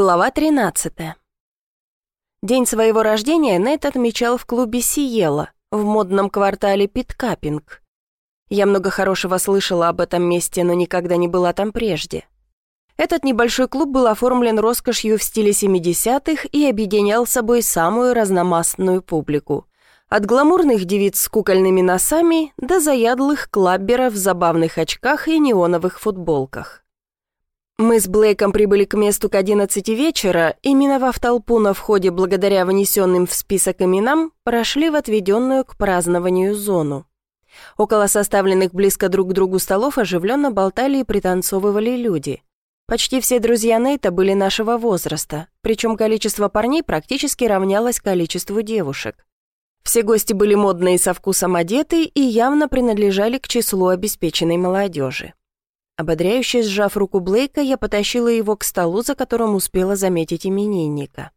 Глава 13. День своего рождения Нейт отмечал в клубе «Сиела» в модном квартале Питкапинг. Я много хорошего слышала об этом месте, но никогда не была там прежде. Этот небольшой клуб был оформлен роскошью в стиле 70-х и объединял собой самую разномастную публику. От гламурных девиц с кукольными носами до заядлых клабберов в забавных очках и неоновых футболках. Мы с Блейком прибыли к месту к 11 вечера и, миновав толпу на входе благодаря внесенным в список именам, прошли в отведенную к празднованию зону. Около составленных близко друг к другу столов оживленно болтали и пританцовывали люди. Почти все друзья Нейта были нашего возраста, причем количество парней практически равнялось количеству девушек. Все гости были модные со вкусом одеты и явно принадлежали к числу обеспеченной молодежи. Ободряюще сжав руку Блейка, я потащила его к столу, за которым успела заметить именинника.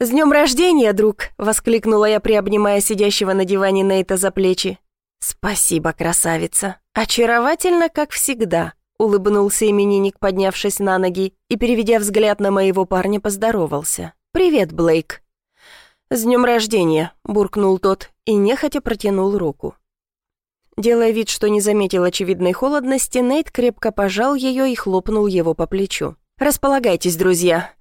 «С днем рождения, друг!» — воскликнула я, приобнимая сидящего на диване Нейта за плечи. «Спасибо, красавица! Очаровательно, как всегда!» — улыбнулся именинник, поднявшись на ноги и, переведя взгляд на моего парня, поздоровался. «Привет, Блейк!» «С днем рождения!» — буркнул тот и нехотя протянул руку. Делая вид, что не заметил очевидной холодности, Нейт крепко пожал ее и хлопнул его по плечу. «Располагайтесь, друзья!»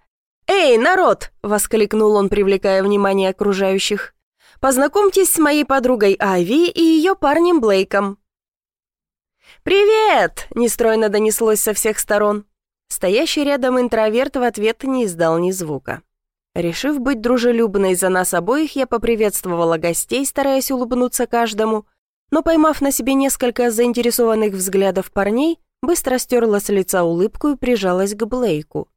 «Эй, народ!» — воскликнул он, привлекая внимание окружающих. «Познакомьтесь с моей подругой Айви и ее парнем Блейком». «Привет!» — нестройно донеслось со всех сторон. Стоящий рядом интроверт в ответ не издал ни звука. Решив быть дружелюбной за нас обоих, я поприветствовала гостей, стараясь улыбнуться каждому — но, поймав на себе несколько заинтересованных взглядов парней, быстро стерла с лица улыбку и прижалась к Блейку.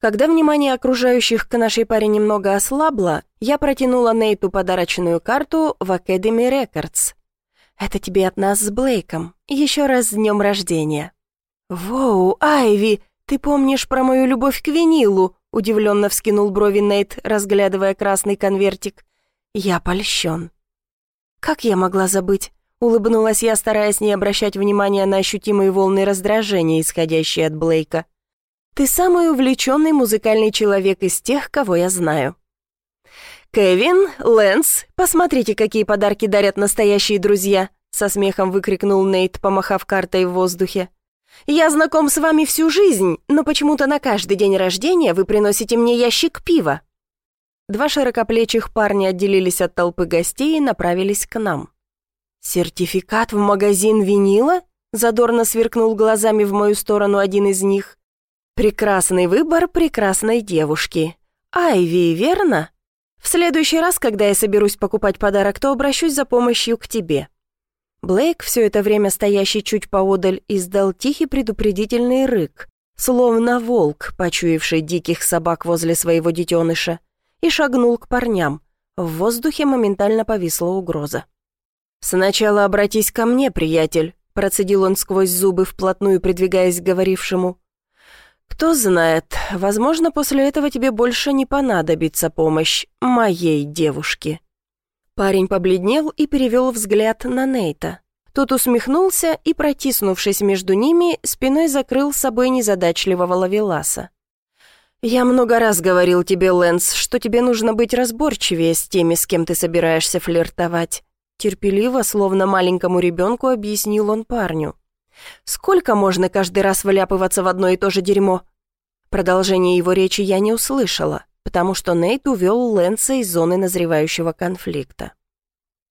Когда внимание окружающих к нашей паре немного ослабло, я протянула Нейту подарочную карту в Academy Records. «Это тебе от нас с Блейком. Еще раз с днем рождения». «Воу, Айви, ты помнишь про мою любовь к винилу?» удивленно вскинул брови Нейт, разглядывая красный конвертик. «Я польщен». «Как я могла забыть?» Улыбнулась я, стараясь не обращать внимания на ощутимые волны раздражения, исходящие от Блейка. «Ты самый увлеченный музыкальный человек из тех, кого я знаю». «Кевин, Лэнс, посмотрите, какие подарки дарят настоящие друзья!» Со смехом выкрикнул Нейт, помахав картой в воздухе. «Я знаком с вами всю жизнь, но почему-то на каждый день рождения вы приносите мне ящик пива». Два широкоплечих парня отделились от толпы гостей и направились к нам. «Сертификат в магазин винила?» Задорно сверкнул глазами в мою сторону один из них. «Прекрасный выбор прекрасной девушки. Айви, верно? В следующий раз, когда я соберусь покупать подарок, то обращусь за помощью к тебе». Блейк, все это время стоящий чуть поодаль, издал тихий предупредительный рык, словно волк, почуявший диких собак возле своего детеныша и шагнул к парням. В воздухе моментально повисла угроза. «Сначала обратись ко мне, приятель», — процедил он сквозь зубы, вплотную придвигаясь к говорившему. «Кто знает, возможно, после этого тебе больше не понадобится помощь моей девушке». Парень побледнел и перевел взгляд на Нейта. Тот усмехнулся и, протиснувшись между ними, спиной закрыл собой незадачливого лавеласа. «Я много раз говорил тебе, Лэнс, что тебе нужно быть разборчивее с теми, с кем ты собираешься флиртовать». Терпеливо, словно маленькому ребенку, объяснил он парню. «Сколько можно каждый раз вляпываться в одно и то же дерьмо?» Продолжение его речи я не услышала, потому что Нейт увел Лэнса из зоны назревающего конфликта.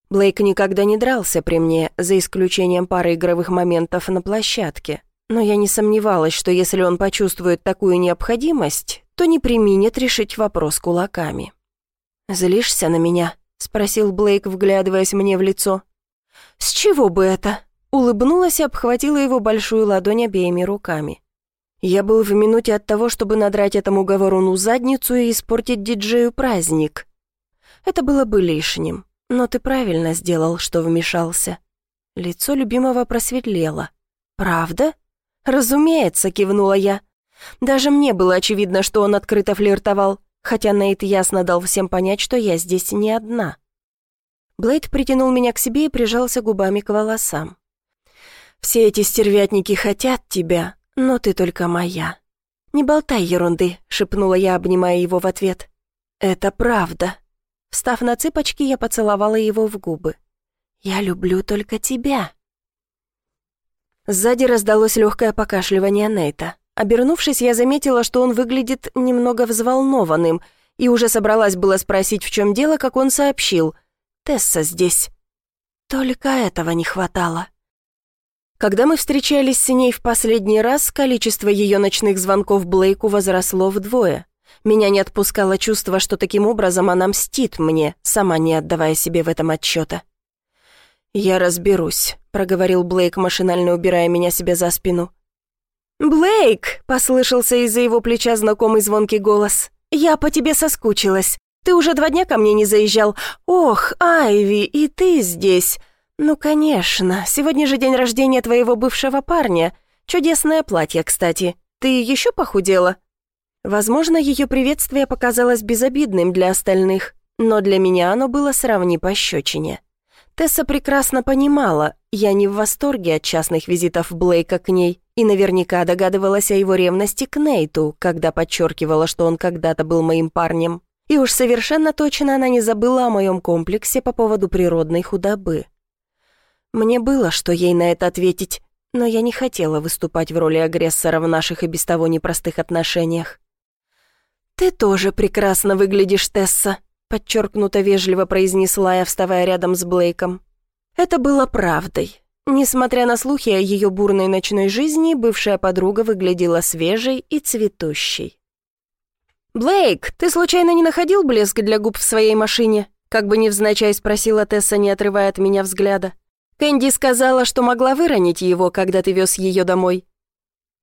Блейк никогда не дрался при мне, за исключением пары игровых моментов на площадке, но я не сомневалась, что если он почувствует такую необходимость, то не применит решить вопрос кулаками. «Злишься на меня?» — спросил Блейк, вглядываясь мне в лицо. «С чего бы это?» — улыбнулась и обхватила его большую ладонь обеими руками. Я был в минуте от того, чтобы надрать этому говоруну задницу и испортить диджею праздник. Это было бы лишним, но ты правильно сделал, что вмешался. Лицо любимого просветлело. «Правда?» «Разумеется», — кивнула я. Даже мне было очевидно, что он открыто флиртовал, хотя Нейт ясно дал всем понять, что я здесь не одна. Блейд притянул меня к себе и прижался губами к волосам. «Все эти стервятники хотят тебя, но ты только моя. «Не болтай ерунды», — шепнула я, обнимая его в ответ. «Это правда». Встав на цыпочки, я поцеловала его в губы. «Я люблю только тебя». Сзади раздалось легкое покашливание Нейта. Обернувшись, я заметила, что он выглядит немного взволнованным, и уже собралась было спросить, в чем дело, как он сообщил. «Тесса здесь». Только этого не хватало. Когда мы встречались с ней в последний раз, количество ее ночных звонков Блейку возросло вдвое. Меня не отпускало чувство, что таким образом она мстит мне, сама не отдавая себе в этом отчета. «Я разберусь», — проговорил Блейк, машинально убирая меня себе за спину. «Блейк!» — послышался из-за его плеча знакомый звонкий голос. «Я по тебе соскучилась. Ты уже два дня ко мне не заезжал. Ох, Айви, и ты здесь. Ну, конечно, сегодня же день рождения твоего бывшего парня. Чудесное платье, кстати. Ты еще похудела?» Возможно, ее приветствие показалось безобидным для остальных, но для меня оно было сравни пощечине. Тесса прекрасно понимала, я не в восторге от частных визитов Блейка к ней и наверняка догадывалась о его ревности к Нейту, когда подчеркивала, что он когда-то был моим парнем. И уж совершенно точно она не забыла о моем комплексе по поводу природной худобы. Мне было, что ей на это ответить, но я не хотела выступать в роли агрессора в наших и без того непростых отношениях. «Ты тоже прекрасно выглядишь, Тесса», — подчеркнуто вежливо произнесла я, вставая рядом с Блейком. Это было правдой. Несмотря на слухи о ее бурной ночной жизни, бывшая подруга выглядела свежей и цветущей. «Блейк, ты случайно не находил блеск для губ в своей машине?» Как бы невзначай спросила Тесса, не отрывая от меня взгляда. «Кэнди сказала, что могла выронить его, когда ты вез ее домой».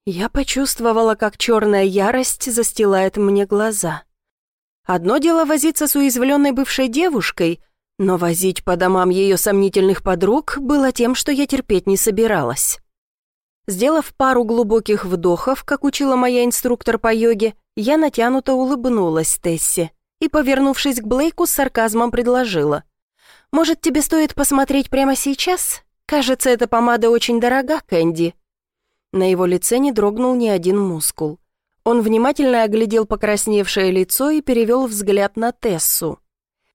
Я почувствовала, как черная ярость застилает мне глаза. Одно дело возиться с уязвленной бывшей девушкой, но возить по домам ее сомнительных подруг было тем, что я терпеть не собиралась. Сделав пару глубоких вдохов, как учила моя инструктор по йоге, я натянуто улыбнулась Тессе и, повернувшись к Блейку, с сарказмом предложила. «Может, тебе стоит посмотреть прямо сейчас? Кажется, эта помада очень дорога, Кэнди». На его лице не дрогнул ни один мускул. Он внимательно оглядел покрасневшее лицо и перевел взгляд на Тессу.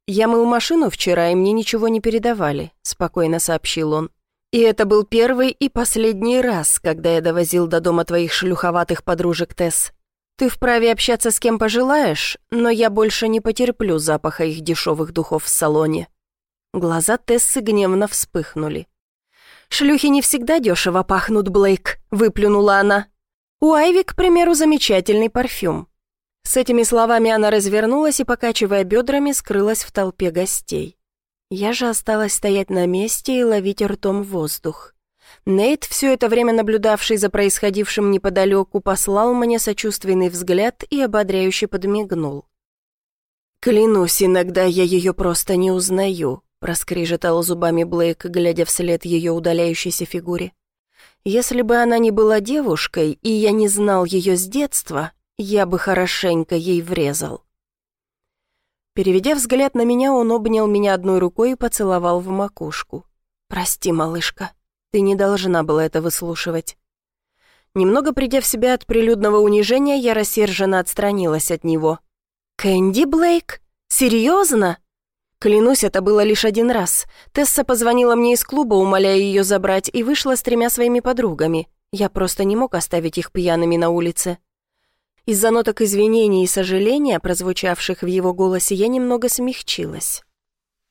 «Я мыл машину вчера, и мне ничего не передавали», — спокойно сообщил он. «И это был первый и последний раз, когда я довозил до дома твоих шлюховатых подружек, Тесс. Ты вправе общаться с кем пожелаешь, но я больше не потерплю запаха их дешевых духов в салоне». Глаза Тессы гневно вспыхнули. «Шлюхи не всегда дешево пахнут, Блейк», — выплюнула она. «У Айви, к примеру, замечательный парфюм». С этими словами она развернулась и, покачивая бедрами, скрылась в толпе гостей. Я же осталась стоять на месте и ловить ртом воздух. Нейт, все это время наблюдавший за происходившим неподалеку, послал мне сочувственный взгляд и ободряюще подмигнул. «Клянусь, иногда я ее просто не узнаю», проскрежетал зубами Блейк, глядя вслед ее удаляющейся фигуре. «Если бы она не была девушкой, и я не знал ее с детства, я бы хорошенько ей врезал». Переведя взгляд на меня, он обнял меня одной рукой и поцеловал в макушку. «Прости, малышка, ты не должна была это выслушивать». Немного придя в себя от прилюдного унижения, я рассерженно отстранилась от него. «Кэнди Блейк? Серьезно?» Клянусь, это было лишь один раз. Тесса позвонила мне из клуба, умоляя ее забрать, и вышла с тремя своими подругами. Я просто не мог оставить их пьяными на улице. Из-за ноток извинений и сожаления, прозвучавших в его голосе, я немного смягчилась.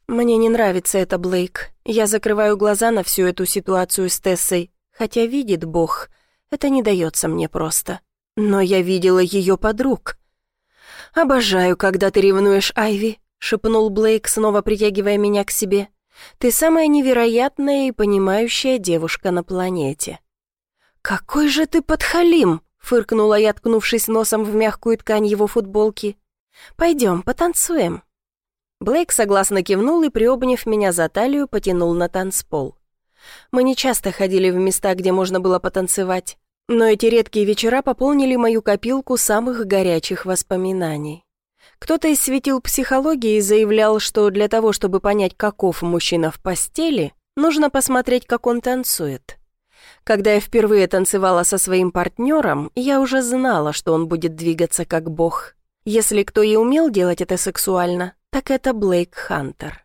«Мне не нравится это, Блейк. Я закрываю глаза на всю эту ситуацию с Тессой, хотя видит Бог, это не дается мне просто. Но я видела ее подруг. Обожаю, когда ты ревнуешь, Айви шепнул Блейк, снова притягивая меня к себе. «Ты самая невероятная и понимающая девушка на планете». «Какой же ты подхалим!» — фыркнула я, ткнувшись носом в мягкую ткань его футболки. «Пойдем, потанцуем». Блейк согласно кивнул и, приобняв меня за талию, потянул на танцпол. Мы не часто ходили в места, где можно было потанцевать, но эти редкие вечера пополнили мою копилку самых горячих воспоминаний. Кто-то из светил психологии заявлял, что для того, чтобы понять, каков мужчина в постели, нужно посмотреть, как он танцует. Когда я впервые танцевала со своим партнером, я уже знала, что он будет двигаться как бог. Если кто и умел делать это сексуально, так это Блейк Хантер.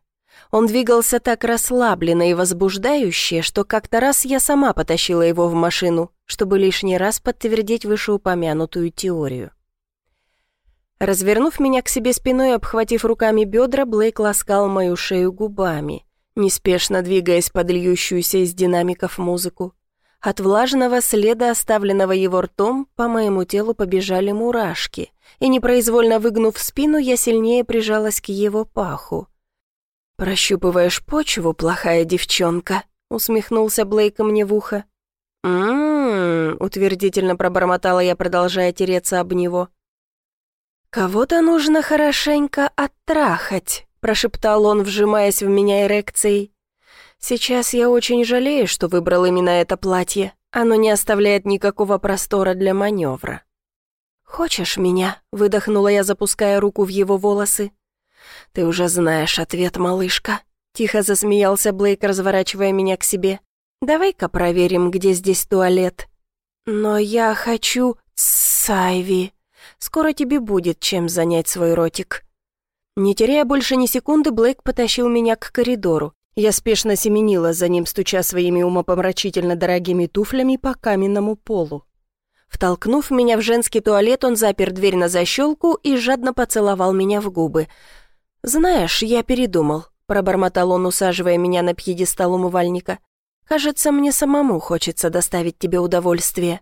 Он двигался так расслабленно и возбуждающе, что как-то раз я сама потащила его в машину, чтобы лишний раз подтвердить вышеупомянутую теорию. Развернув меня к себе спиной и обхватив руками бедра, Блейк ласкал мою шею губами, неспешно двигаясь под льющуюся из динамиков музыку. От влажного следа, оставленного его ртом, по моему телу побежали мурашки, и непроизвольно выгнув спину, я сильнее прижалась к его паху. «Прощупываешь почву, плохая девчонка», — усмехнулся Блейк мне в ухо. «М-м-м», утвердительно пробормотала я, продолжая тереться об него. «Кого-то нужно хорошенько оттрахать», — прошептал он, вжимаясь в меня эрекцией. «Сейчас я очень жалею, что выбрал именно это платье. Оно не оставляет никакого простора для маневра». «Хочешь меня?» — выдохнула я, запуская руку в его волосы. «Ты уже знаешь ответ, малышка», — тихо засмеялся Блейк, разворачивая меня к себе. «Давай-ка проверим, где здесь туалет». «Но я хочу... Сайви», Скоро тебе будет чем занять свой ротик». Не теряя больше ни секунды, Блейк потащил меня к коридору. Я спешно семенила за ним, стуча своими умопомрачительно дорогими туфлями по каменному полу. Втолкнув меня в женский туалет, он запер дверь на защелку и жадно поцеловал меня в губы. «Знаешь, я передумал», — пробормотал он, усаживая меня на пьедестал умывальника. «Кажется, мне самому хочется доставить тебе удовольствие».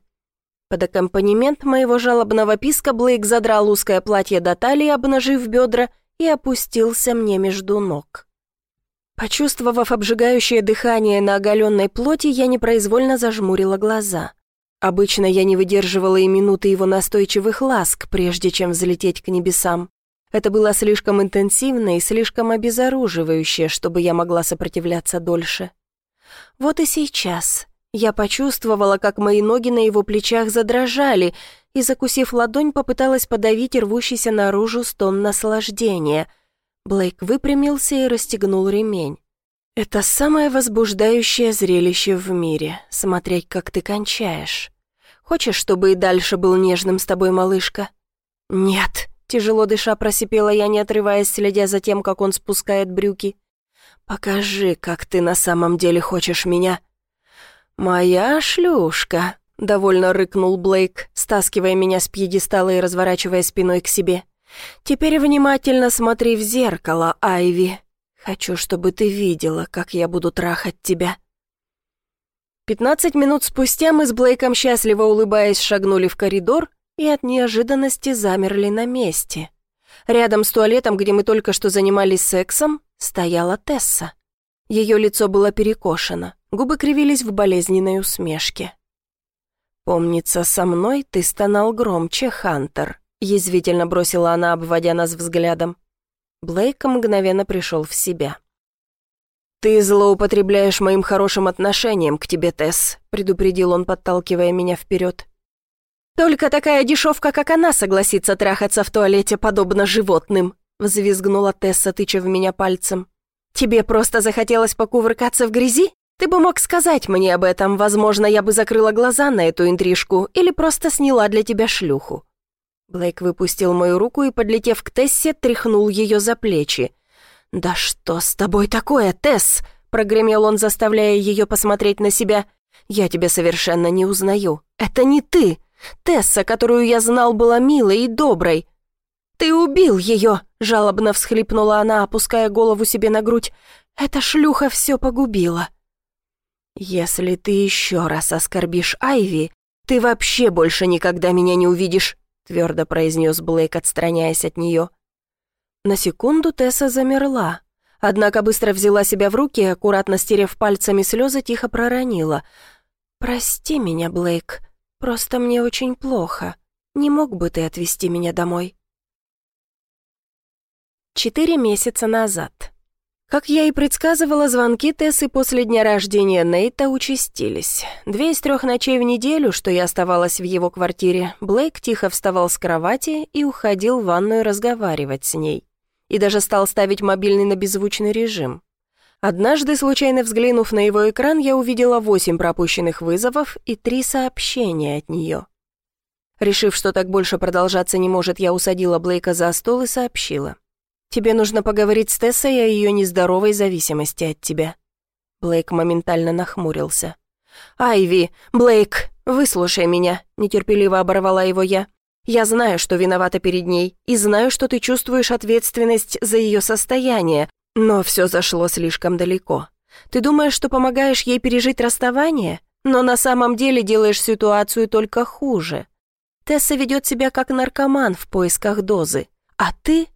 Под аккомпанемент моего жалобного писка Блейк задрал узкое платье до талии, обнажив бедра, и опустился мне между ног. Почувствовав обжигающее дыхание на оголенной плоти, я непроизвольно зажмурила глаза. Обычно я не выдерживала и минуты его настойчивых ласк, прежде чем взлететь к небесам. Это было слишком интенсивно и слишком обезоруживающе, чтобы я могла сопротивляться дольше. Вот и сейчас я почувствовала, как мои ноги на его плечах задрожали, и, закусив ладонь, попыталась подавить рвущийся наружу стон наслаждения. Блейк выпрямился и расстегнул ремень. «Это самое возбуждающее зрелище в мире — смотреть, как ты кончаешь. Хочешь, чтобы и дальше был нежным с тобой, малышка?» «Нет», — тяжело дыша просипела я, не отрываясь, следя за тем, как он спускает брюки. «Покажи, как ты на самом деле хочешь меня», «Моя шлюшка», — довольно рыкнул Блейк, стаскивая меня с пьедестала и разворачивая спиной к себе. «Теперь внимательно смотри в зеркало, Айви. Хочу, чтобы ты видела, как я буду трахать тебя». Пятнадцать минут спустя мы с Блейком, счастливо улыбаясь, шагнули в коридор и от неожиданности замерли на месте. Рядом с туалетом, где мы только что занимались сексом, стояла Тесса. Ее лицо было перекошено. Губы кривились в болезненной усмешке. «Помнится, со мной ты стонал громче, Хантер», — язвительно бросила она, обводя нас взглядом. Блейк мгновенно пришел в себя. «Ты злоупотребляешь моим хорошим отношением к тебе, Тесс», — предупредил он, подталкивая меня вперед. «Только такая дешевка, как она, согласится трахаться в туалете, подобно животным», — взвизгнула Тесса, тыча в меня пальцем. «Тебе просто захотелось покувыркаться в грязи? Ты бы мог сказать мне об этом, возможно, я бы закрыла глаза на эту интрижку или просто сняла для тебя шлюху». Блейк выпустил мою руку и, подлетев к Тессе, тряхнул ее за плечи. «Да что с тобой такое, Тесс?» — прогремел он, заставляя ее посмотреть на себя. «Я тебя совершенно не узнаю. Это не ты. Тесса, которую я знал, была милой и доброй». «Ты убил ее!» — жалобно всхлипнула она, опуская голову себе на грудь. «Эта шлюха все погубила». «Если ты еще раз оскорбишь Айви, ты вообще больше никогда меня не увидишь», твердо произнес Блейк, отстраняясь от нее. На секунду Тесса замерла, однако быстро взяла себя в руки и, аккуратно стерев пальцами слезы, тихо проронила. «Прости меня, Блейк, просто мне очень плохо. Не мог бы ты отвезти меня домой?» Четыре месяца назад. Как я и предсказывала, звонки Тессы после дня рождения Нейта участились. Две из трех ночей в неделю, что я оставалась в его квартире, Блейк тихо вставал с кровати и уходил в ванную разговаривать с ней. И даже стал ставить мобильный на беззвучный режим. Однажды, случайно взглянув на его экран, я увидела восемь пропущенных вызовов и три сообщения от нее. Решив, что так больше продолжаться не может, я усадила Блейка за стол и сообщила. «Тебе нужно поговорить с Тессой о ее нездоровой зависимости от тебя». Блейк моментально нахмурился. «Айви, Блейк, выслушай меня», — нетерпеливо оборвала его я. «Я знаю, что виновата перед ней, и знаю, что ты чувствуешь ответственность за ее состояние, но все зашло слишком далеко. Ты думаешь, что помогаешь ей пережить расставание, но на самом деле делаешь ситуацию только хуже. Тесса ведет себя как наркоман в поисках дозы, а ты,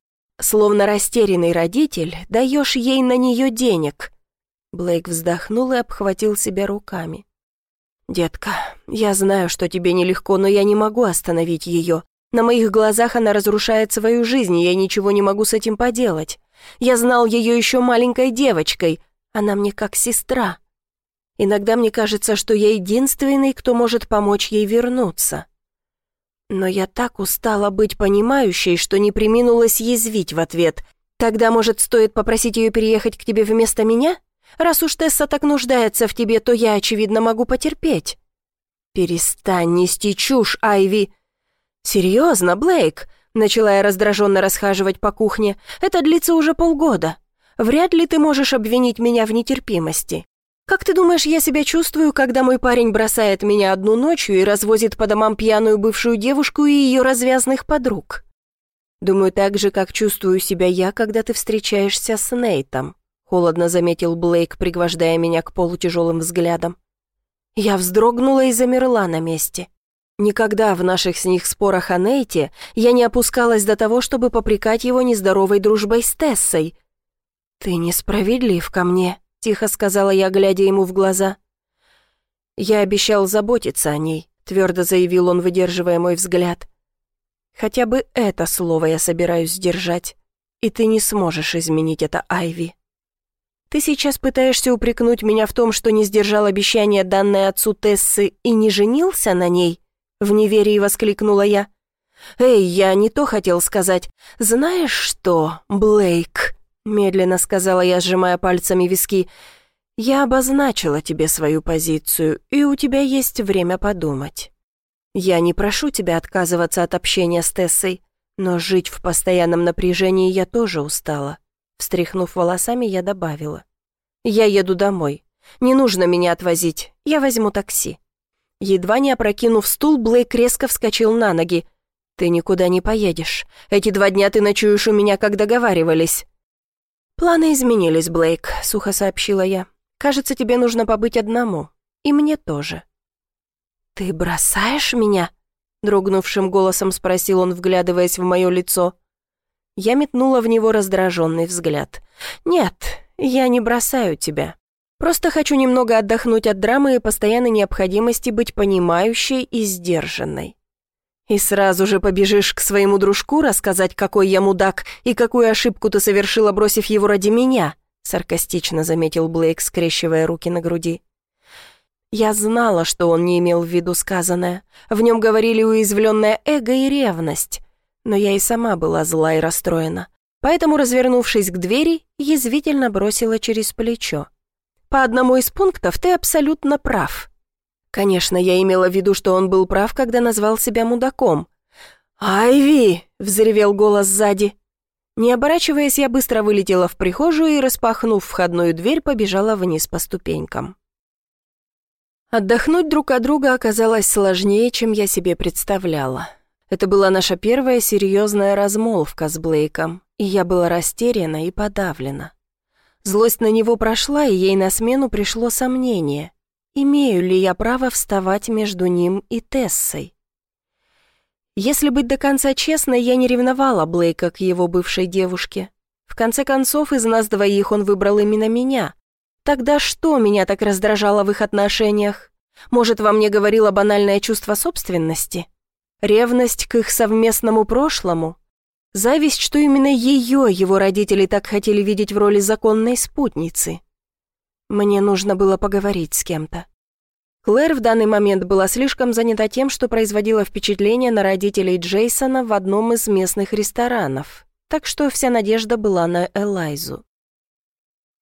словно растерянный родитель, даешь ей на нее денег». Блейк вздохнул и обхватил себя руками. «Детка, я знаю, что тебе нелегко, но я не могу остановить ее. На моих глазах она разрушает свою жизнь, и я ничего не могу с этим поделать. Я знал ее еще маленькой девочкой, она мне как сестра. Иногда мне кажется, что я единственный, кто может помочь ей вернуться. Но я так устала быть понимающей, что не приминулась язвить в ответ. Тогда, может, стоит попросить ее переехать к тебе вместо меня? Раз уж Тесса так нуждается в тебе, то я, очевидно, могу потерпеть. Перестань нести чушь, Айви. Серьезно, Блейк? Начала я раздраженно расхаживать по кухне. Это длится уже полгода. Вряд ли ты можешь обвинить меня в нетерпимости. Как ты думаешь, я себя чувствую, когда мой парень бросает меня одну ночью и развозит по домам пьяную бывшую девушку и ее развязных подруг? Думаю, так же, как чувствую себя я, когда ты встречаешься с Нейтом. Холодно заметил Блейк, пригвождая меня к полу тяжелым взглядом. Я вздрогнула и замерла на месте. Никогда в наших с них спорах о Нейте я не опускалась до того, чтобы попрекать его нездоровой дружбой с Тессой. «Ты несправедлив ко мне», тихо сказала я, глядя ему в глаза. «Я обещал заботиться о ней», — твердо заявил он, выдерживая мой взгляд. «Хотя бы это слово я собираюсь сдержать, и ты не сможешь изменить это, Айви. Ты сейчас пытаешься упрекнуть меня в том, что не сдержал обещание, данное отцу Тессы, и не женился на ней?» В неверии воскликнула я. «Эй, я не то хотел сказать. Знаешь что, Блейк?» Медленно сказала я, сжимая пальцами виски. «Я обозначила тебе свою позицию, и у тебя есть время подумать. Я не прошу тебя отказываться от общения с Тессой, но жить в постоянном напряжении я тоже устала». Встряхнув волосами, я добавила. «Я еду домой. Не нужно меня отвозить. Я возьму такси». Едва не опрокинув стул, Блейк резко вскочил на ноги. «Ты никуда не поедешь. Эти два дня ты ночуешь у меня, как договаривались». «Планы изменились, Блейк», — сухо сообщила я. «Кажется, тебе нужно побыть одному. И мне тоже». «Ты бросаешь меня?» — дрогнувшим голосом спросил он, вглядываясь в мое лицо. Я метнула в него раздраженный взгляд. «Нет, я не бросаю тебя. Просто хочу немного отдохнуть от драмы и постоянной необходимости быть понимающей и сдержанной. И сразу же побежишь к своему дружку рассказать, какой я мудак и какую ошибку ты совершила, бросив его ради меня», саркастично заметил Блейк, скрещивая руки на груди. Я знала, что он не имел в виду сказанное. В нем говорили уязвленное эго и ревность. Но я и сама была зла и расстроена. Поэтому, развернувшись к двери, язвительно бросила через плечо. «По одному из пунктов ты абсолютно прав. Конечно, я имела в виду, что он был прав, когда назвал себя мудаком. «Айви!» — взревел голос сзади. Не оборачиваясь, я быстро вылетела в прихожую и, распахнув входную дверь, побежала вниз по ступенькам. Отдохнуть друг от друга оказалось сложнее, чем я себе представляла. Это была наша первая серьезная размолвка с Блейком, и я была растеряна и подавлена. Злость на него прошла, и ей на смену пришло сомнение. Имею ли я право вставать между ним и Тессой? Если быть до конца честной, я не ревновала Блейка к его бывшей девушке. В конце концов, из нас двоих он выбрал именно меня. Тогда что меня так раздражало в их отношениях? Может, во мне говорило банальное чувство собственности? Ревность к их совместному прошлому? Зависть, что именно ее его родители так хотели видеть в роли законной спутницы? Мне нужно было поговорить с кем-то. Клэр в данный момент была слишком занята тем, что производила впечатление на родителей Джейсона в одном из местных ресторанов, так что вся надежда была на Элайзу.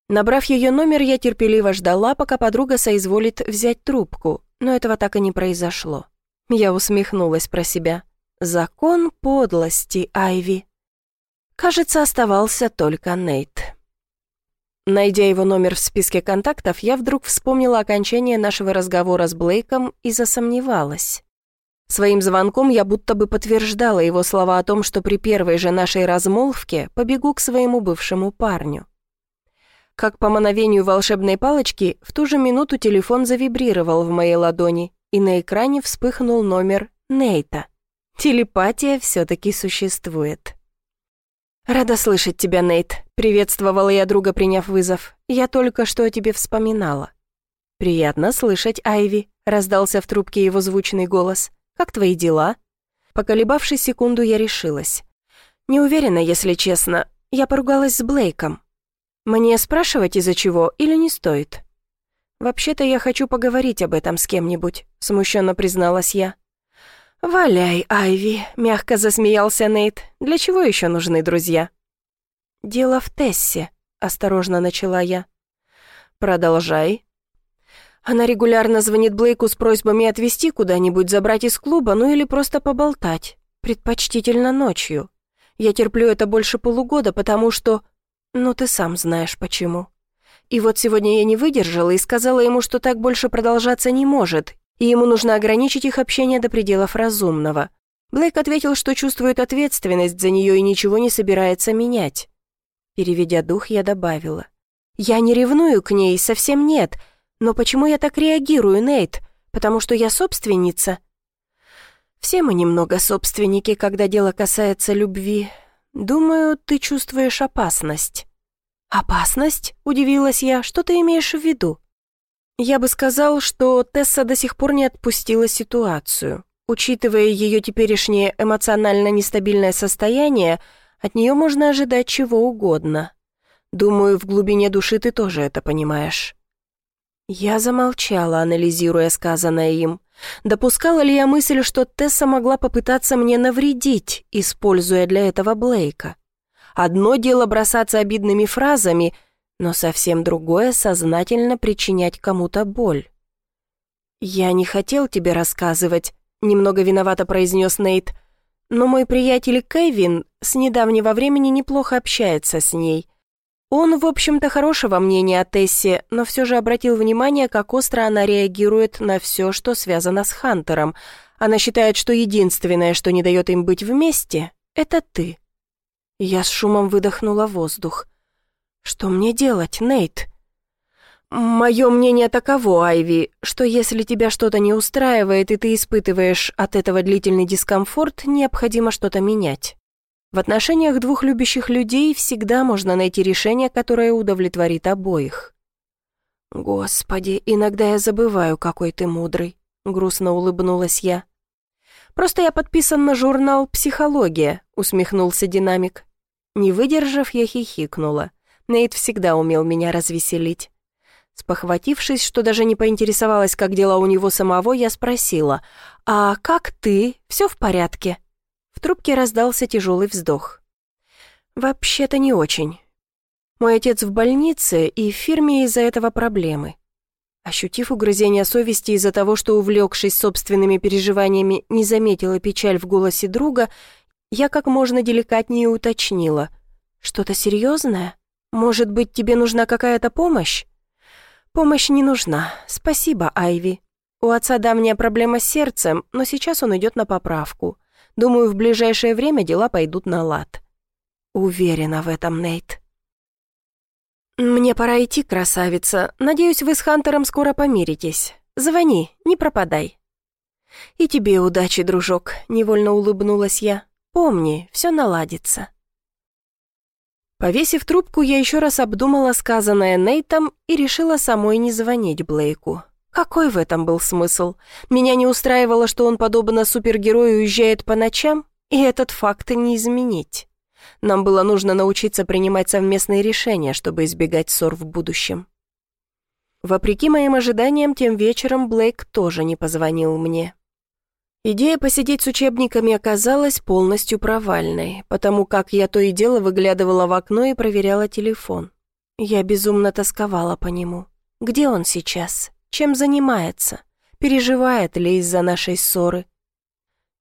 Набрав ее номер, я терпеливо ждала, пока подруга соизволит взять трубку, но этого так и не произошло. Я усмехнулась про себя. Закон подлости, Айви. Кажется, оставался только Нейт. Найдя его номер в списке контактов, я вдруг вспомнила окончание нашего разговора с Блейком и засомневалась. Своим звонком я будто бы подтверждала его слова о том, что при первой же нашей размолвке побегу к своему бывшему парню. Как по мановению волшебной палочки, в ту же минуту телефон завибрировал в моей ладони, и на экране вспыхнул номер Нейта. Телепатия все-таки существует. «Рада слышать тебя, Нейт», — приветствовала я друга, приняв вызов. «Я только что о тебе вспоминала». «Приятно слышать, Айви», — раздался в трубке его звучный голос. «Как твои дела?» Поколебавшись секунду, я решилась. «Не уверена, если честно. Я поругалась с Блейком. Мне спрашивать из-за чего или не стоит? Вообще-то я хочу поговорить об этом с кем-нибудь, смущенно призналась я. «Валяй, Айви», — мягко засмеялся Нейт. «Для чего еще нужны друзья?» «Дело в Тессе», — осторожно начала я. «Продолжай». Она регулярно звонит Блейку с просьбами отвезти куда-нибудь, забрать из клуба, ну или просто поболтать. Предпочтительно ночью. Я терплю это больше полугода, потому что... «Ну, ты сам знаешь, почему». И вот сегодня я не выдержала и сказала ему, что так больше продолжаться не может, и ему нужно ограничить их общение до пределов разумного. Блейк ответил, что чувствует ответственность за нее и ничего не собирается менять. Переведя дух, я добавила. «Я не ревную к ней, совсем нет. Но почему я так реагирую, Нейт? Потому что я собственница?» «Все мы немного собственники, когда дело касается любви. «Думаю, ты чувствуешь опасность». «Опасность?» — удивилась я. «Что ты имеешь в виду?» Я бы сказал, что Тесса до сих пор не отпустила ситуацию. Учитывая ее теперешнее эмоционально нестабильное состояние, от нее можно ожидать чего угодно. Думаю, в глубине души ты тоже это понимаешь. Я замолчала, анализируя сказанное им. Допускала ли я мысль, что Тесса могла попытаться мне навредить, используя для этого Блейка? Одно дело бросаться обидными фразами, но совсем другое — сознательно причинять кому-то боль. «Я не хотел тебе рассказывать», — немного виновато произнес Нейт, «но мой приятель Кевин с недавнего времени неплохо общается с ней. Он, в общем-то, хорошего мнения о Тессе, но все же обратил внимание, как остро она реагирует на все, что связано с Хантером. Она считает, что единственное, что не дает им быть вместе, это ты. Я с шумом выдохнула воздух. «Что мне делать, Нейт?» «Мое мнение таково, Айви, что если тебя что-то не устраивает и ты испытываешь от этого длительный дискомфорт, необходимо что-то менять. В отношениях двух любящих людей всегда можно найти решение, которое удовлетворит обоих. «Господи, иногда я забываю, какой ты мудрый», — грустно улыбнулась я. «Просто я подписан на журнал «Психология», — усмехнулся динамик. Не выдержав, я хихикнула. Нейт всегда умел меня развеселить. Спохватившись, что даже не поинтересовалась, как дела у него самого, я спросила, «А как ты? Все в порядке?» В трубке раздался тяжелый вздох. «Вообще-то не очень. Мой отец в больнице, и в фирме из-за этого проблемы». Ощутив угрызение совести из-за того, что, увлекшись собственными переживаниями, не заметила печаль в голосе друга, я как можно деликатнее уточнила. «Что-то серьезное? Может быть, тебе нужна какая-то помощь?» «Помощь не нужна. Спасибо, Айви. У отца давняя проблема с сердцем, но сейчас он идет на поправку. Думаю, в ближайшее время дела пойдут на лад. Уверена в этом, Нейт. Мне пора идти, красавица. Надеюсь, вы с Хантером скоро помиритесь. Звони, не пропадай. И тебе удачи, дружок, невольно улыбнулась я. Помни, все наладится. Повесив трубку, я еще раз обдумала сказанное Нейтом и решила самой не звонить Блейку. Какой в этом был смысл? Меня не устраивало, что он, подобно супергерою, уезжает по ночам, и этот факт не изменить. Нам было нужно научиться принимать совместные решения, чтобы избегать ссор в будущем. Вопреки моим ожиданиям, тем вечером Блейк тоже не позвонил мне. Идея посидеть с учебниками оказалась полностью провальной, потому как я то и дело выглядывала в окно и проверяла телефон. Я безумно тосковала по нему. Где он сейчас? Чем занимается? Переживает ли из-за нашей ссоры?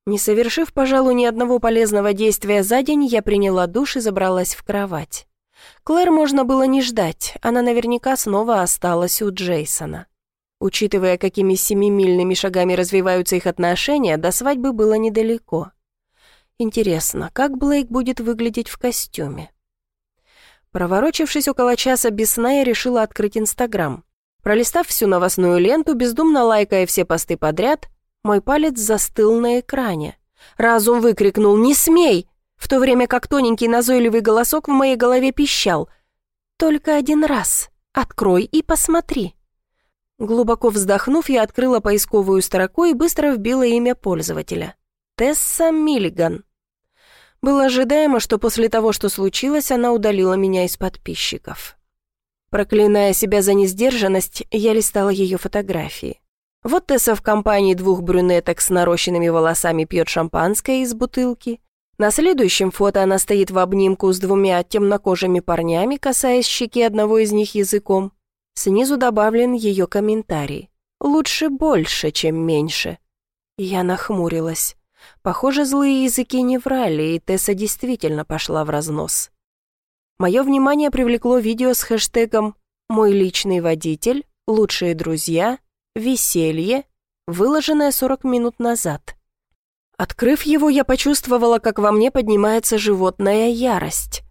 Не совершив, пожалуй, ни одного полезного действия за день, я приняла душ и забралась в кровать. Клэр можно было не ждать, она наверняка снова осталась у Джейсона. Учитывая, какими семимильными шагами развиваются их отношения, до свадьбы было недалеко. Интересно, как Блейк будет выглядеть в костюме? Проворочившись около часа без сна, я решила открыть Инстаграм. Пролистав всю новостную ленту, бездумно лайкая все посты подряд, мой палец застыл на экране. Разум выкрикнул «Не смей!», в то время как тоненький назойливый голосок в моей голове пищал «Только один раз. Открой и посмотри». Глубоко вздохнув, я открыла поисковую строку и быстро вбила имя пользователя. Тесса Миллиган. Было ожидаемо, что после того, что случилось, она удалила меня из подписчиков. Проклиная себя за несдержанность, я листала ее фотографии. Вот Тесса в компании двух брюнеток с нарощенными волосами пьет шампанское из бутылки. На следующем фото она стоит в обнимку с двумя темнокожими парнями, касаясь щеки одного из них языком. Снизу добавлен ее комментарий. «Лучше больше, чем меньше». Я нахмурилась. Похоже, злые языки не врали, и Тесса действительно пошла в разнос. Мое внимание привлекло видео с хэштегом «Мой личный водитель», «Лучшие друзья», «Веселье», выложенное 40 минут назад. Открыв его, я почувствовала, как во мне поднимается животная ярость.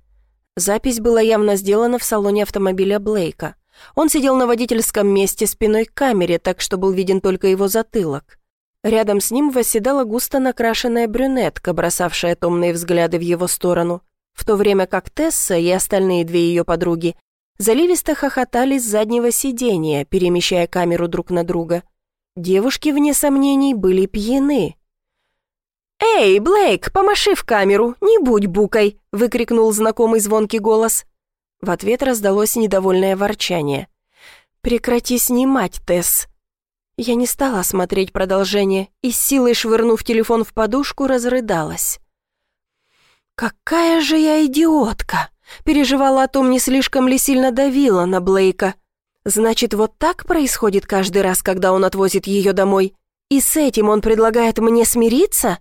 Запись была явно сделана в салоне автомобиля Блейка. Он сидел на водительском месте спиной к камере, так что был виден только его затылок. Рядом с ним восседала густо накрашенная брюнетка, бросавшая томные взгляды в его сторону, в то время как Тесса и остальные две ее подруги заливисто хохотали с заднего сидения, перемещая камеру друг на друга. Девушки, вне сомнений, были пьяны. «Эй, Блейк, помаши в камеру, не будь букой!» — выкрикнул знакомый звонкий голос. В ответ раздалось недовольное ворчание. «Прекрати снимать, Тесс!» Я не стала смотреть продолжение и силой швырнув телефон в подушку, разрыдалась. «Какая же я идиотка!» Переживала о том, не слишком ли сильно давила на Блейка. Значит, вот так происходит каждый раз, когда он отвозит ее домой? И с этим он предлагает мне смириться?»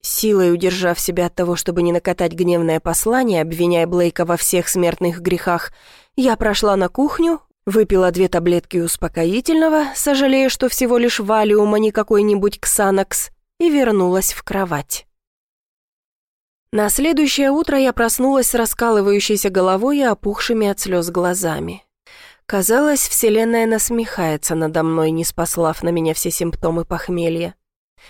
Силой удержав себя от того, чтобы не накатать гневное послание, обвиняя Блейка во всех смертных грехах, я прошла на кухню, выпила две таблетки успокоительного, сожалея, что всего лишь валиум, а не какой-нибудь ксанокс, и вернулась в кровать. На следующее утро я проснулась с раскалывающейся головой и опухшими от слез глазами. Казалось, вселенная насмехается надо мной, не спаслав на меня все симптомы похмелья.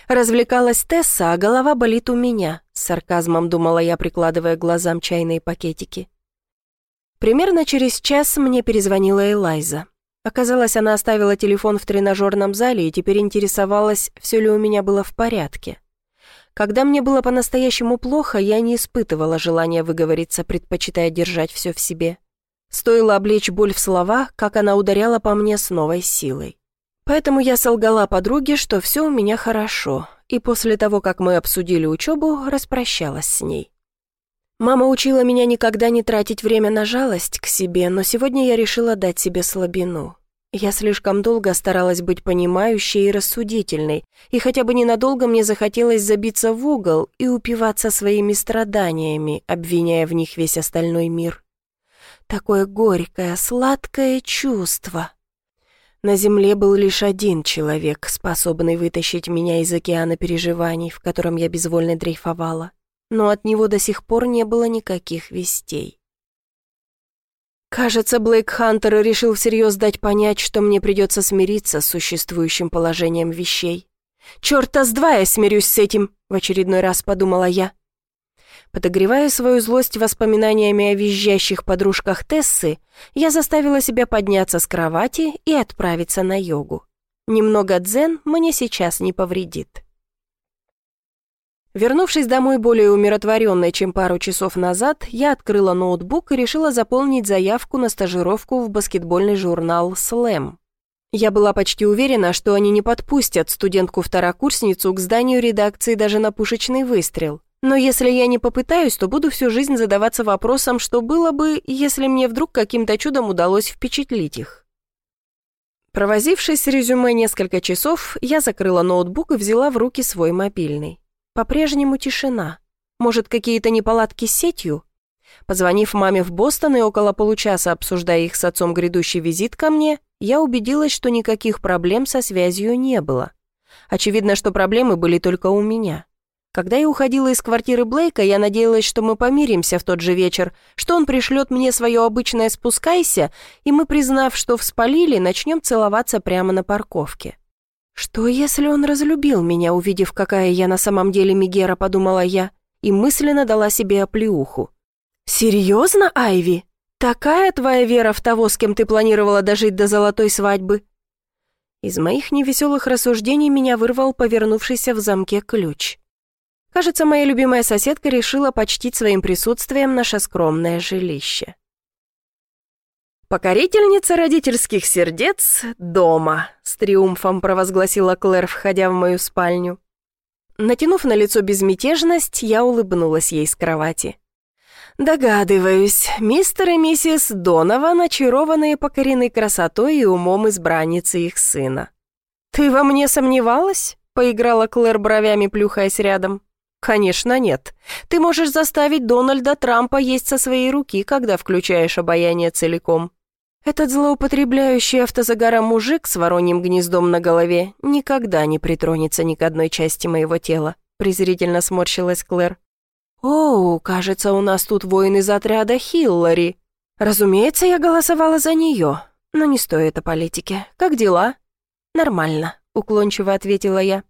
Развлекалась Тесса, а голова болит у меня, с сарказмом думала я, прикладывая глазам чайные пакетики. Примерно через час мне перезвонила Элайза. Оказалось, она оставила телефон в тренажерном зале и теперь интересовалась, все ли у меня было в порядке. Когда мне было по-настоящему плохо, я не испытывала желания выговориться, предпочитая держать все в себе. Стоило облечь боль в слова, как она ударяла по мне с новой силой. Поэтому я солгала подруге, что все у меня хорошо, и после того, как мы обсудили учебу, распрощалась с ней. Мама учила меня никогда не тратить время на жалость к себе, но сегодня я решила дать себе слабину. Я слишком долго старалась быть понимающей и рассудительной, и хотя бы ненадолго мне захотелось забиться в угол и упиваться своими страданиями, обвиняя в них весь остальной мир. Такое горькое, сладкое чувство. На земле был лишь один человек, способный вытащить меня из океана переживаний, в котором я безвольно дрейфовала. Но от него до сих пор не было никаких вестей. Кажется, Блейк Хантер решил всерьез дать понять, что мне придется смириться с существующим положением вещей. «Черта с два я смирюсь с этим», — в очередной раз подумала я. Подогревая свою злость воспоминаниями о визжащих подружках Тессы, я заставила себя подняться с кровати и отправиться на йогу. Немного дзен мне сейчас не повредит. Вернувшись домой более умиротворенной, чем пару часов назад, я открыла ноутбук и решила заполнить заявку на стажировку в баскетбольный журнал «Слэм». Я была почти уверена, что они не подпустят студентку-второкурсницу к зданию редакции даже на пушечный выстрел. Но если я не попытаюсь, то буду всю жизнь задаваться вопросом, что было бы, если мне вдруг каким-то чудом удалось впечатлить их. Провозившись резюме несколько часов, я закрыла ноутбук и взяла в руки свой мобильный. По-прежнему тишина. Может, какие-то неполадки с сетью? Позвонив маме в Бостон и около получаса обсуждая их с отцом грядущий визит ко мне, я убедилась, что никаких проблем со связью не было. Очевидно, что проблемы были только у меня. Когда я уходила из квартиры Блейка, я надеялась, что мы помиримся в тот же вечер, что он пришлет мне свое обычное «спускайся», и мы, признав, что вспалили, начнем целоваться прямо на парковке. Что, если он разлюбил меня, увидев, какая я на самом деле Мегера, подумала я, и мысленно дала себе оплеуху. «Серьезно, Айви? Такая твоя вера в того, с кем ты планировала дожить до золотой свадьбы?» Из моих невеселых рассуждений меня вырвал повернувшийся в замке ключ. Кажется, моя любимая соседка решила почтить своим присутствием наше скромное жилище. «Покорительница родительских сердец дома», — с триумфом провозгласила Клэр, входя в мою спальню. Натянув на лицо безмятежность, я улыбнулась ей с кровати. «Догадываюсь, мистер и миссис Донован очарованные покорены красотой и умом избранницы их сына». «Ты во мне сомневалась?» — поиграла Клэр бровями, плюхаясь рядом. «Конечно нет. Ты можешь заставить Дональда Трампа есть со своей руки, когда включаешь обаяние целиком. Этот злоупотребляющий автозагаром мужик с вороньим гнездом на голове никогда не притронется ни к одной части моего тела», презрительно сморщилась Клэр. «Оу, кажется, у нас тут воин из отряда Хиллари. Разумеется, я голосовала за нее, но не стоит о политике. Как дела?» «Нормально», — уклончиво ответила я.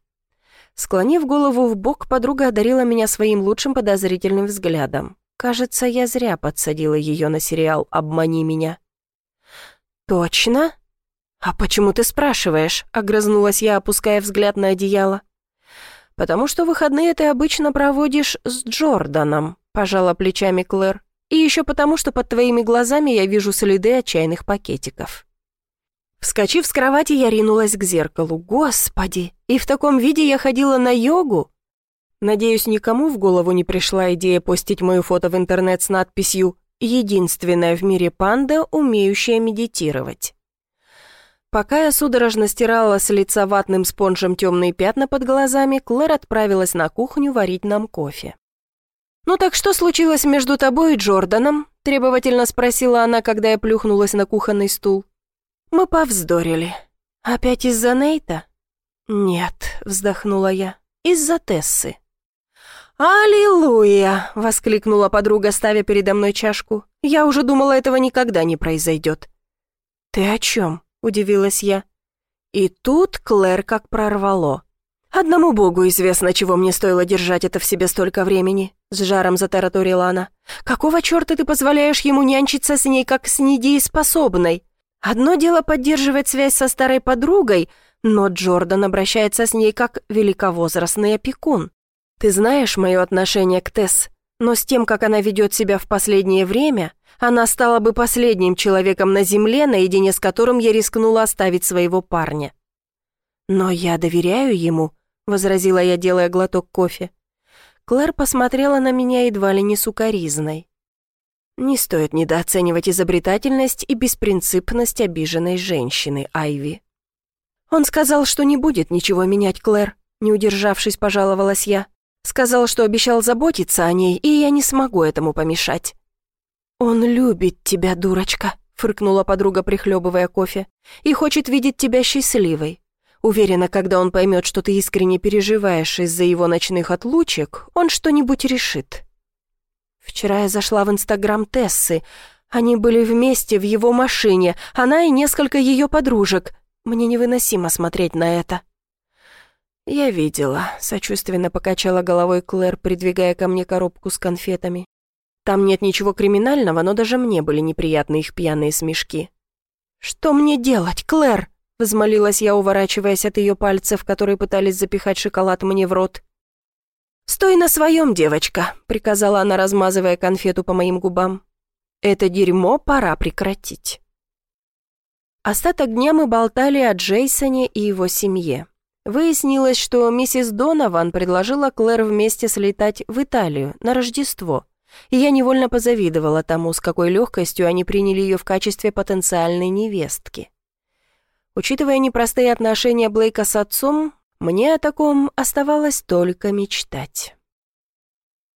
Склонив голову в бок, подруга одарила меня своим лучшим подозрительным взглядом. Кажется, я зря подсадила ее на сериал «Обмани меня». «Точно?» «А почему ты спрашиваешь?» — огрызнулась я, опуская взгляд на одеяло. «Потому что выходные ты обычно проводишь с Джорданом», — пожала плечами Клэр. «И еще потому, что под твоими глазами я вижу следы от чайных пакетиков». Вскочив с кровати, я ринулась к зеркалу. Господи, и в таком виде я ходила на йогу? Надеюсь, никому в голову не пришла идея постить мое фото в интернет с надписью «Единственная в мире панда, умеющая медитировать». Пока я судорожно стирала с лица ватным спонжем темные пятна под глазами, Клэр отправилась на кухню варить нам кофе. «Ну так что случилось между тобой и Джорданом?» – требовательно спросила она, когда я плюхнулась на кухонный стул. Мы повздорили. Опять из-за Нейта? Нет, вздохнула я. Из-за Тессы. «Аллилуйя!» — воскликнула подруга, ставя передо мной чашку. «Я уже думала, этого никогда не произойдет». «Ты о чем?» — удивилась я. И тут Клэр как прорвало. «Одному богу известно, чего мне стоило держать это в себе столько времени», — с жаром затараторила она. «Какого черта ты позволяешь ему нянчиться с ней, как с недееспособной? Одно дело поддерживать связь со старой подругой, но Джордан обращается с ней как великовозрастный опекун. Ты знаешь мое отношение к Тесс, но с тем, как она ведет себя в последнее время, она стала бы последним человеком на земле, наедине с которым я рискнула оставить своего парня. «Но я доверяю ему», — возразила я, делая глоток кофе. Клэр посмотрела на меня едва ли не сукоризной. Не стоит недооценивать изобретательность и беспринципность обиженной женщины, Айви. Он сказал, что не будет ничего менять, Клэр. Не удержавшись, пожаловалась я. Сказал, что обещал заботиться о ней, и я не смогу этому помешать. «Он любит тебя, дурочка», — фыркнула подруга, прихлебывая кофе, «и хочет видеть тебя счастливой. Уверена, когда он поймет, что ты искренне переживаешь из-за его ночных отлучек, он что-нибудь решит». Вчера я зашла в инстаграм Тессы. Они были вместе в его машине, она и несколько ее подружек. Мне невыносимо смотреть на это. «Я видела», — сочувственно покачала головой Клэр, придвигая ко мне коробку с конфетами. «Там нет ничего криминального, но даже мне были неприятны их пьяные смешки». «Что мне делать, Клэр?» — возмолилась я, уворачиваясь от ее пальцев, которые пытались запихать шоколад мне в рот. «Стой на своем, девочка», — приказала она, размазывая конфету по моим губам. «Это дерьмо пора прекратить». Остаток дня мы болтали о Джейсоне и его семье. Выяснилось, что миссис Донован предложила Клэр вместе слетать в Италию на Рождество, и я невольно позавидовала тому, с какой легкостью они приняли ее в качестве потенциальной невестки. Учитывая непростые отношения Блейка с отцом, мне о таком оставалось только мечтать.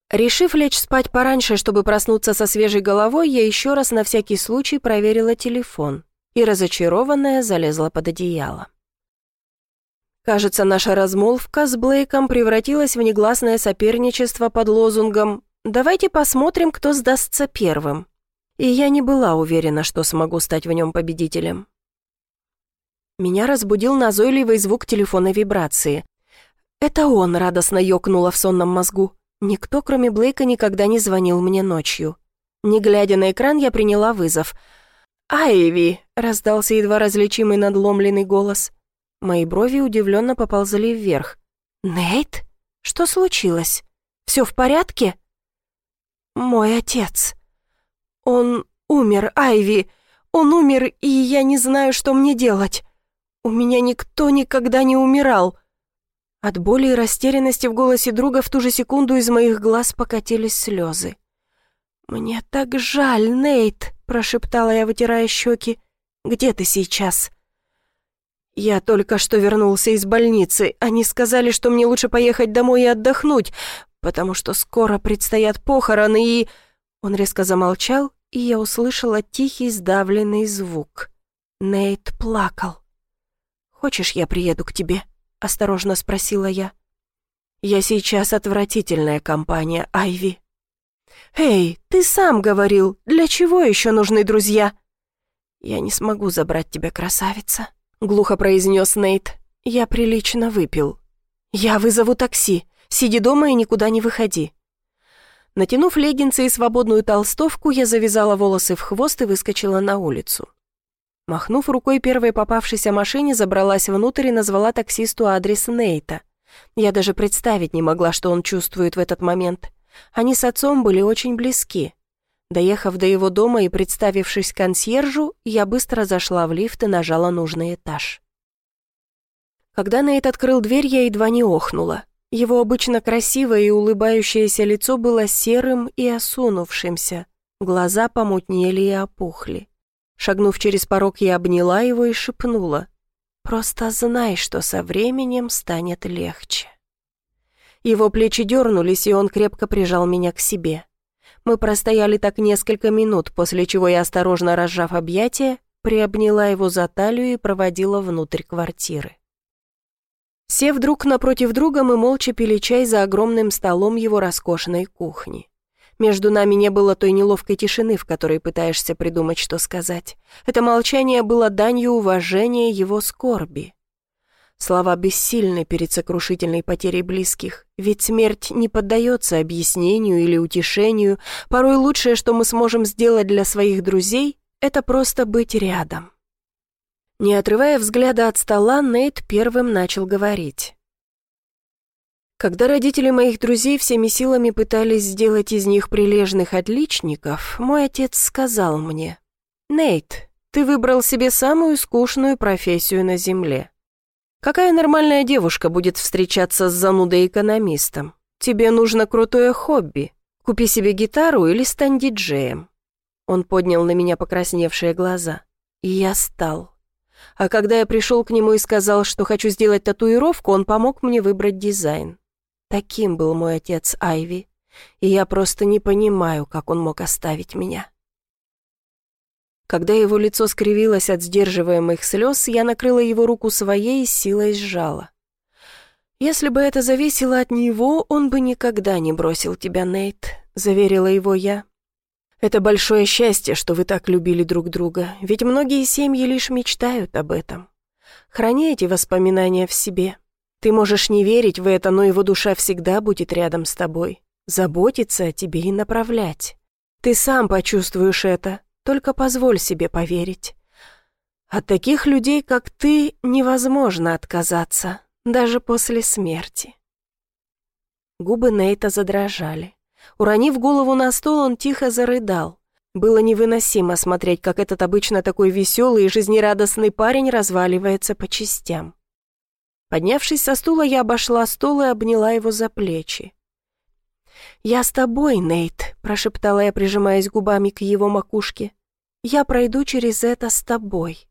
Решив лечь спать пораньше, чтобы проснуться со свежей головой, я еще раз на всякий случай проверила телефон и, разочарованная, залезла под одеяло. Кажется, наша размолвка с Блейком превратилась в негласное соперничество под лозунгом «Давайте посмотрим, кто сдастся первым». И я не была уверена, что смогу стать в нем победителем. Меня разбудил назойливый звук телефонной вибрации. Это он радостно ёкнуло в сонном мозгу. Никто, кроме Блейка, никогда не звонил мне ночью. Не глядя на экран, я приняла вызов. «Айви!» — раздался едва различимый надломленный голос. Мои брови удивленно поползли вверх. «Нейт? Что случилось? Все в порядке?» «Мой отец. Он умер, Айви. Он умер, и я не знаю, что мне делать. У меня никто никогда не умирал. От боли и растерянности в голосе друга в ту же секунду из моих глаз покатились слезы. «Мне так жаль, Нейт», — прошептала я, вытирая щеки. «Где ты сейчас?» «Я только что вернулся из больницы. Они сказали, что мне лучше поехать домой и отдохнуть, потому что скоро предстоят похороны и...» Он резко замолчал, и я услышала тихий сдавленный звук. Нейт плакал. «Хочешь, я приеду к тебе?» осторожно спросила я. «Я сейчас отвратительная компания, Айви». «Эй, ты сам говорил, для чего еще нужны друзья?» «Я не смогу забрать тебя, красавица», — глухо произнес Нейт. «Я прилично выпил. Я вызову такси. Сиди дома и никуда не выходи». Натянув леггинсы и свободную толстовку, я завязала волосы в хвост и выскочила на улицу. Махнув рукой первой попавшейся машине, забралась внутрь и назвала таксисту адрес Нейта. Я даже представить не могла, что он чувствует в этот момент. Они с отцом были очень близки. Доехав до его дома и представившись консьержу, я быстро зашла в лифт и нажала нужный этаж. Когда Нейт открыл дверь, я едва не охнула. Его обычно красивое и улыбающееся лицо было серым и осунувшимся. Глаза помутнели и опухли. Шагнув через порог, я обняла его и шепнула. «Просто знай, что со временем станет легче». Его плечи дернулись, и он крепко прижал меня к себе. Мы простояли так несколько минут, после чего я, осторожно разжав объятия, приобняла его за талию и проводила внутрь квартиры. Сев друг напротив друга, мы молча пили чай за огромным столом его роскошной кухни. Между нами не было той неловкой тишины, в которой пытаешься придумать, что сказать. Это молчание было данью уважения его скорби. Слова бессильны перед сокрушительной потерей близких, ведь смерть не поддается объяснению или утешению. Порой лучшее, что мы сможем сделать для своих друзей, это просто быть рядом. Не отрывая взгляда от стола, Нейт первым начал говорить. Когда родители моих друзей всеми силами пытались сделать из них прилежных отличников, мой отец сказал мне, «Нейт, ты выбрал себе самую скучную профессию на земле. Какая нормальная девушка будет встречаться с занудой-экономистом? Тебе нужно крутое хобби. Купи себе гитару или стань диджеем». Он поднял на меня покрасневшие глаза. И я стал. А когда я пришел к нему и сказал, что хочу сделать татуировку, он помог мне выбрать дизайн. Таким был мой отец Айви, и я просто не понимаю, как он мог оставить меня. Когда его лицо скривилось от сдерживаемых слез, я накрыла его руку своей и силой сжала. «Если бы это зависело от него, он бы никогда не бросил тебя, Нейт», — заверила его я. «Это большое счастье, что вы так любили друг друга, ведь многие семьи лишь мечтают об этом. Храни эти воспоминания в себе. Ты можешь не верить в это, но его душа всегда будет рядом с тобой, заботиться о тебе и направлять. Ты сам почувствуешь это, только позволь себе поверить. От таких людей, как ты, невозможно отказаться, даже после смерти. Губы Нейта задрожали. Уронив голову на стол, он тихо зарыдал. Было невыносимо смотреть, как этот обычно такой веселый и жизнерадостный парень разваливается по частям. Поднявшись со стула, я обошла стол и обняла его за плечи. «Я с тобой, Нейт», — прошептала я, прижимаясь губами к его макушке. «Я пройду через это с тобой».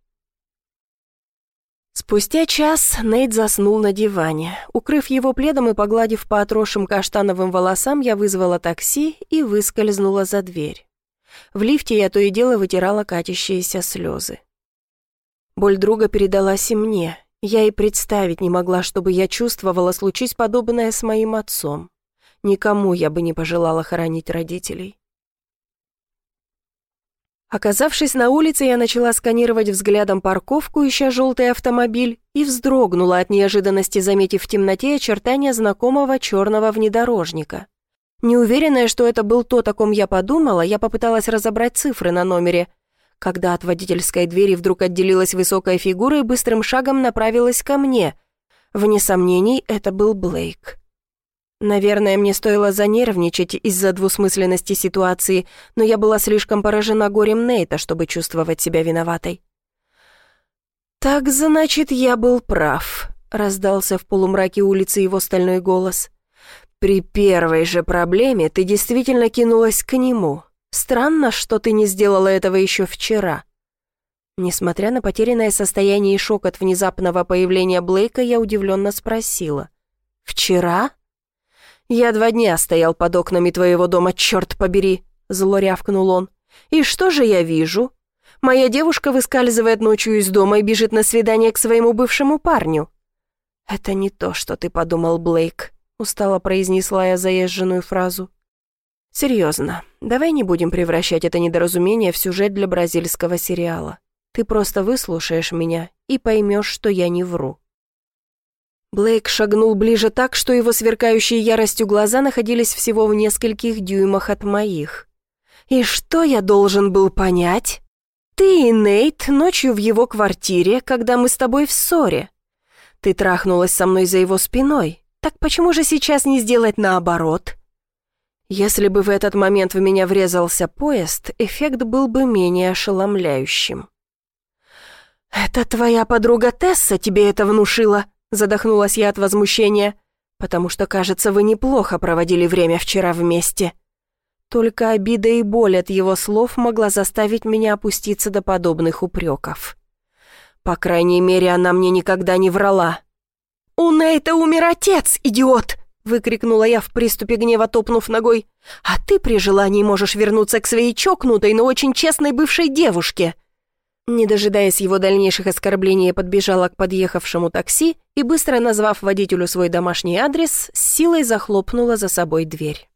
Спустя час Нейт заснул на диване. Укрыв его пледом и погладив по отросшим каштановым волосам, я вызвала такси и выскользнула за дверь. В лифте я то и дело вытирала катящиеся слезы. Боль друга передалась и мне. Я и представить не могла, чтобы я чувствовала, случись подобное с моим отцом. Никому я бы не пожелала хоронить родителей. Оказавшись на улице, я начала сканировать взглядом парковку, ища желтый автомобиль, и вздрогнула от неожиданности, заметив в темноте очертания знакомого черного внедорожника. Неуверенная, что это был то, о ком я подумала, я попыталась разобрать цифры на номере, когда от водительской двери вдруг отделилась высокая фигура и быстрым шагом направилась ко мне. Вне сомнений, это был Блейк. Наверное, мне стоило занервничать из-за двусмысленности ситуации, но я была слишком поражена горем Нейта, чтобы чувствовать себя виноватой. «Так, значит, я был прав», — раздался в полумраке улицы его стальной голос. «При первой же проблеме ты действительно кинулась к нему. Странно, что ты не сделала этого еще вчера». Несмотря на потерянное состояние и шок от внезапного появления Блейка, я удивленно спросила. «Вчера?» «Я два дня стоял под окнами твоего дома, черт побери!» Зло рявкнул он. «И что же я вижу? Моя девушка выскальзывает ночью из дома и бежит на свидание к своему бывшему парню». «Это не то, что ты подумал, Блейк», — устало произнесла я заезженную фразу. «Серьезно, давай не будем превращать это недоразумение в сюжет для бразильского сериала. Ты просто выслушаешь меня и поймешь, что я не вру». Блейк шагнул ближе так, что его сверкающие яростью глаза находились всего в нескольких дюймах от моих. «И что я должен был понять? Ты и Нейт ночью в его квартире, когда мы с тобой в ссоре. Ты трахнулась со мной за его спиной. Так почему же сейчас не сделать наоборот?» Если бы в этот момент в меня врезался поезд, эффект был бы менее ошеломляющим. «Это твоя подруга Тесса тебе это внушила?» Задохнулась я от возмущения, потому что, кажется, вы неплохо проводили время вчера вместе. Только обида и боль от его слов могла заставить меня опуститься до подобных упреков. По крайней мере, она мне никогда не врала. «У Нейта умер отец, идиот!» — выкрикнула я в приступе гнева, топнув ногой. «А ты при желании можешь вернуться к своей чокнутой, но очень честной бывшей девушке!» Не дожидаясь его дальнейших оскорблений, я подбежала к подъехавшему такси и, быстро назвав водителю свой домашний адрес, с силой захлопнула за собой дверь.